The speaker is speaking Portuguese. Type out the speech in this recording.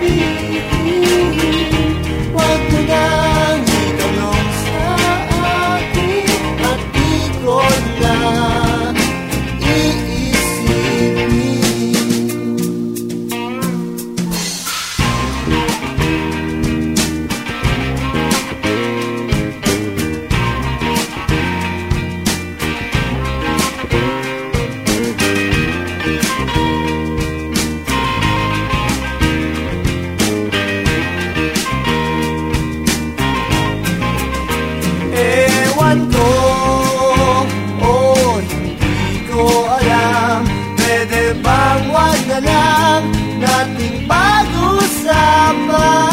be. paga o.